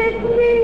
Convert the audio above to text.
with me.